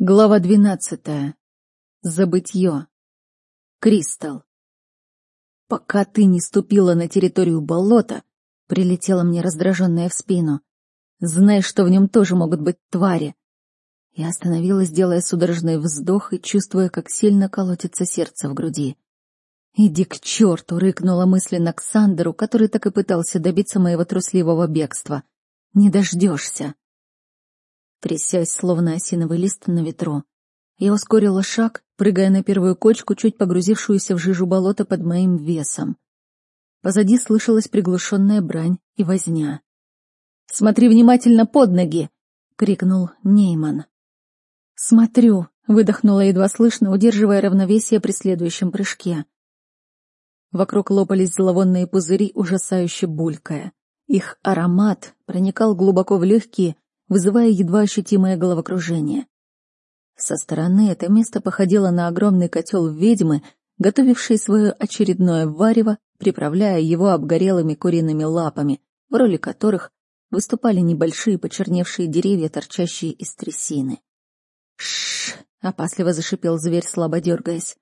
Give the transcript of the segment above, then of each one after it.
Глава двенадцатая. Забытье. Кристал. «Пока ты не ступила на территорию болота», — прилетела мне раздраженная в спину, — «знай, что в нем тоже могут быть твари». Я остановилась, делая судорожный вздох и чувствуя, как сильно колотится сердце в груди. «Иди к черту!» — рыкнула мысленно к Сандеру, который так и пытался добиться моего трусливого бегства. «Не дождешься!» Трясясь, словно осиновый лист на ветру. Я ускорила шаг, прыгая на первую кочку, чуть погрузившуюся в жижу болота под моим весом. Позади слышалась приглушенная брань и возня. «Смотри внимательно под ноги!» — крикнул Нейман. «Смотрю!» — выдохнула едва слышно, удерживая равновесие при следующем прыжке. Вокруг лопались зловонные пузыри, ужасающе булькая. Их аромат проникал глубоко в легкие, вызывая едва ощутимое головокружение. Со стороны это место походило на огромный котел ведьмы, готовивший свое очередное варево, приправляя его обгорелыми куриными лапами, в роли которых выступали небольшие почерневшие деревья, торчащие из трясины. Шш! опасливо зашипел зверь, слабо дергаясь.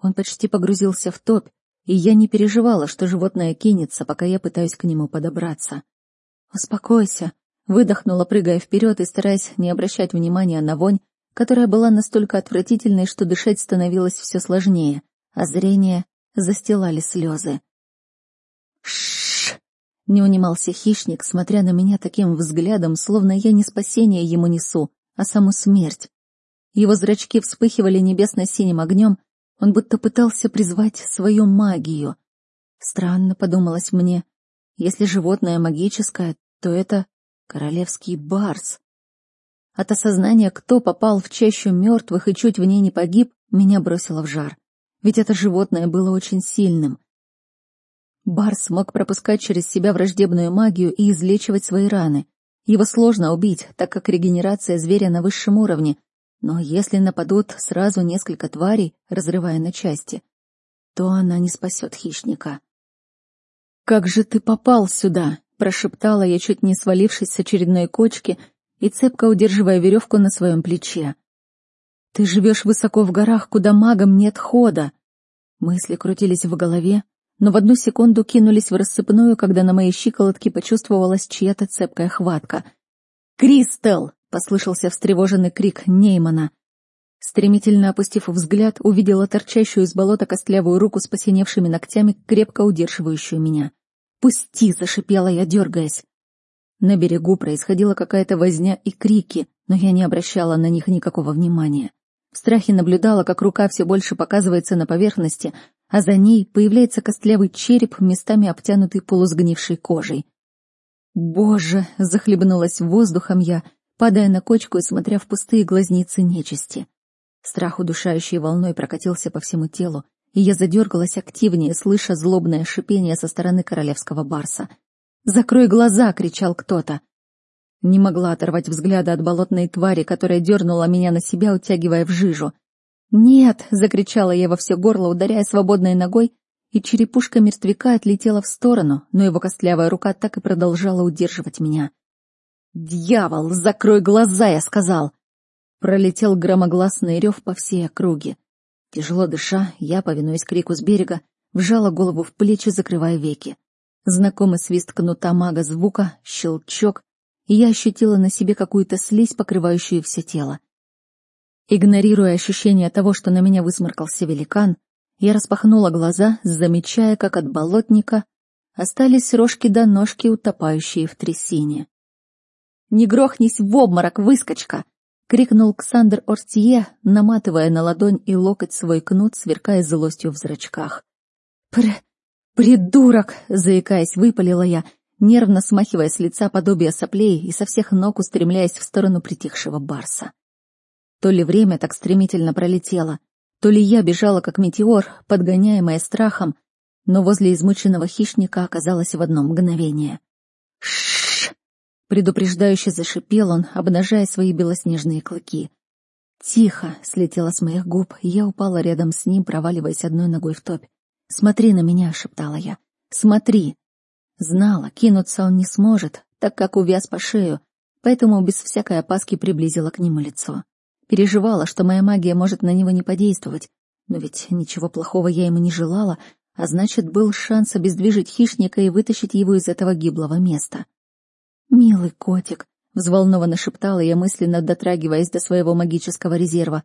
Он почти погрузился в топь, и я не переживала, что животное кинется, пока я пытаюсь к нему подобраться. «Успокойся», Выдохнула, прыгая вперед и стараясь не обращать внимания на вонь, которая была настолько отвратительной, что дышать становилось все сложнее, а зрение застилали слезы. Шш! Не унимался хищник, смотря на меня таким взглядом, словно я не спасение ему несу, а саму смерть. Его зрачки вспыхивали небесно-синим огнем, он будто пытался призвать свою магию. Странно, подумалось мне, если животное магическое, то это Королевский барс. От осознания, кто попал в чащу мертвых и чуть в ней не погиб, меня бросило в жар. Ведь это животное было очень сильным. Барс мог пропускать через себя враждебную магию и излечивать свои раны. Его сложно убить, так как регенерация зверя на высшем уровне, но если нападут сразу несколько тварей, разрывая на части, то она не спасет хищника. «Как же ты попал сюда?» Прошептала я, чуть не свалившись с очередной кочки и цепко удерживая веревку на своем плече. «Ты живешь высоко в горах, куда магам нет хода!» Мысли крутились в голове, но в одну секунду кинулись в рассыпную, когда на моей щиколотке почувствовалась чья-то цепкая хватка. «Кристал!» — послышался встревоженный крик Неймана. Стремительно опустив взгляд, увидела торчащую из болота костлявую руку с посиневшими ногтями, крепко удерживающую меня. «Пусти!» — зашипела я, дергаясь. На берегу происходила какая-то возня и крики, но я не обращала на них никакого внимания. В страхе наблюдала, как рука все больше показывается на поверхности, а за ней появляется костлявый череп, местами обтянутый полусгнившей кожей. «Боже!» — захлебнулась воздухом я, падая на кочку и смотря в пустые глазницы нечисти. Страх удушающей волной прокатился по всему телу, и я задергалась активнее, слыша злобное шипение со стороны королевского барса. «Закрой глаза!» — кричал кто-то. Не могла оторвать взгляда от болотной твари, которая дернула меня на себя, утягивая в жижу. «Нет!» — закричала я во все горло, ударяя свободной ногой, и черепушка мертвяка отлетела в сторону, но его костлявая рука так и продолжала удерживать меня. «Дьявол, закрой глаза!» — я сказал. Пролетел громогласный рев по всей округе. Тяжело дыша, я, повинуясь крику с берега, вжала голову в плечи, закрывая веки. Знакомый свист кнута мага звука, щелчок, и я ощутила на себе какую-то слизь, покрывающую все тело. Игнорируя ощущение того, что на меня высморкался великан, я распахнула глаза, замечая, как от болотника остались рожки до ножки, утопающие в трясине. «Не грохнись в обморок, выскочка!» — крикнул Ксандр Ортье, наматывая на ладонь и локоть свой кнут, сверкая злостью в зрачках. «Пр... придурок!» — заикаясь, выпалила я, нервно смахивая с лица подобие соплей и со всех ног устремляясь в сторону притихшего барса. То ли время так стремительно пролетело, то ли я бежала как метеор, подгоняемая страхом, но возле измученного хищника оказалась в одно мгновение. Предупреждающе зашипел он, обнажая свои белоснежные клыки. «Тихо!» — слетело с моих губ, и я упала рядом с ним, проваливаясь одной ногой в топь. «Смотри на меня!» — шептала я. «Смотри!» Знала, кинуться он не сможет, так как увяз по шею, поэтому без всякой опаски приблизила к нему лицо. Переживала, что моя магия может на него не подействовать. Но ведь ничего плохого я ему не желала, а значит, был шанс обездвижить хищника и вытащить его из этого гиблого места. «Милый котик», — взволнованно шептала я, мысленно дотрагиваясь до своего магического резерва.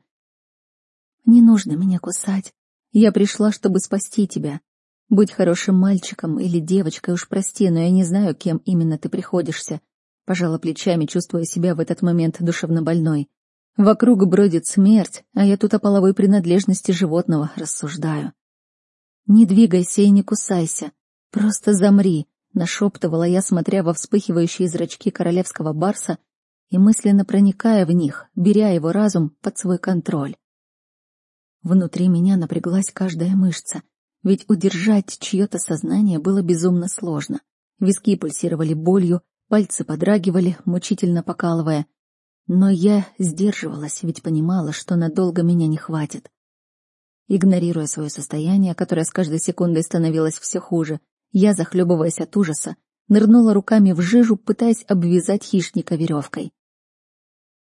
«Не нужно меня кусать. Я пришла, чтобы спасти тебя. Будь хорошим мальчиком или девочкой, уж прости, но я не знаю, кем именно ты приходишься. Пожала плечами, чувствуя себя в этот момент душевно больной. Вокруг бродит смерть, а я тут о половой принадлежности животного рассуждаю. «Не двигайся и не кусайся. Просто замри», — нашептывала я, смотря во вспыхивающие зрачки королевского барса и мысленно проникая в них, беря его разум под свой контроль. Внутри меня напряглась каждая мышца — ведь удержать чье-то сознание было безумно сложно. Виски пульсировали болью, пальцы подрагивали, мучительно покалывая. Но я сдерживалась, ведь понимала, что надолго меня не хватит. Игнорируя свое состояние, которое с каждой секундой становилось все хуже, я, захлебываясь от ужаса, нырнула руками в жижу, пытаясь обвязать хищника веревкой.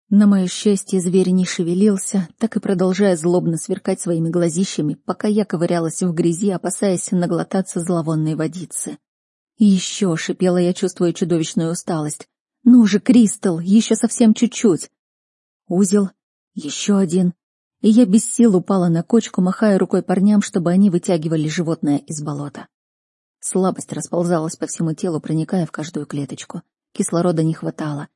На мое счастье, зверь не шевелился, так и продолжая злобно сверкать своими глазищами, пока я ковырялась в грязи, опасаясь наглотаться зловонной водицы. еще шипела я, чувствуя чудовищную усталость. «Ну же, Кристал, еще совсем чуть-чуть!» Узел, еще один. И я без сил упала на кочку, махая рукой парням, чтобы они вытягивали животное из болота. Слабость расползалась по всему телу, проникая в каждую клеточку. Кислорода не хватало.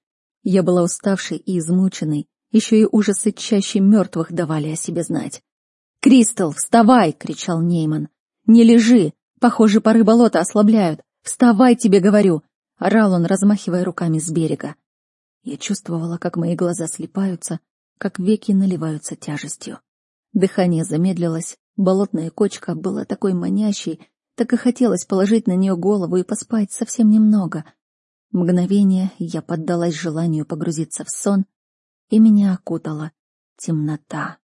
Я была уставшей и измученной, еще и ужасы чаще мертвых давали о себе знать. «Кристал, вставай!» — кричал Нейман. «Не лежи! Похоже, пары болота ослабляют! Вставай, тебе говорю!» — орал он, размахивая руками с берега. Я чувствовала, как мои глаза слипаются, как веки наливаются тяжестью. Дыхание замедлилось, болотная кочка была такой манящей, так и хотелось положить на нее голову и поспать совсем немного — Мгновение я поддалась желанию погрузиться в сон, и меня окутала темнота.